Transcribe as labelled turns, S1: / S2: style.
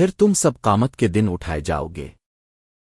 S1: پھر تم سب قامت کے دن اٹھائے جاؤ گے۔